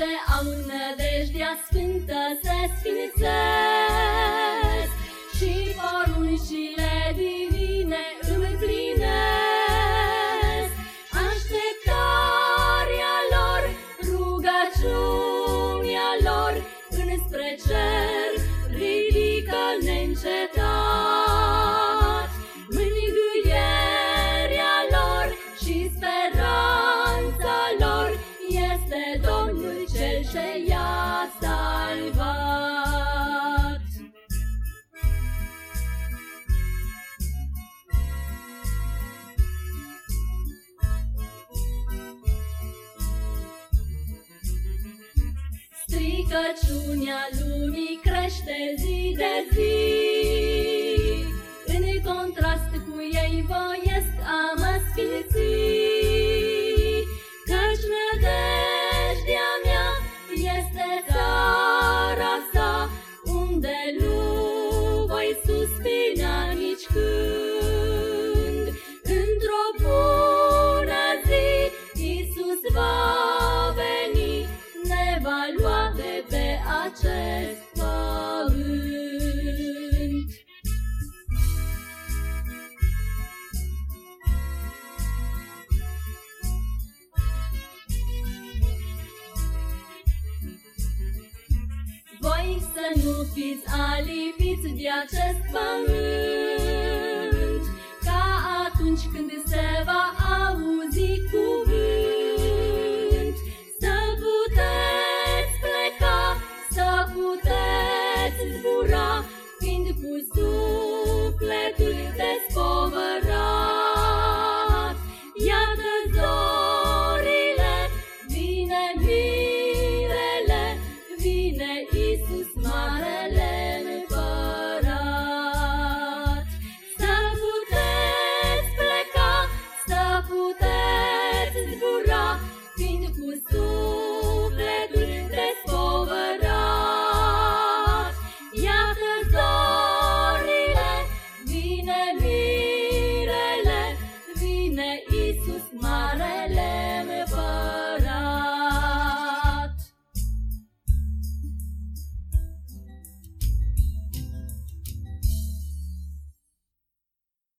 ce au nădejdea sfântă se sfințesc și poruncile divine împlinesc. Așteptarea lor, rugăciunea lor înspre cer ridică neîncetat. Ce i-a salvat. Stricăciunea lumii crește zi de zi, să nu fiți alipiți de acest pământ, ca atunci când se va auzi cuvânt. Să puteți pleca, să puteți zbura, fiind cu sufletul despovărat. Puteți zbura, fiind cu sufletul despovărat. Iată zorile, vine mirele,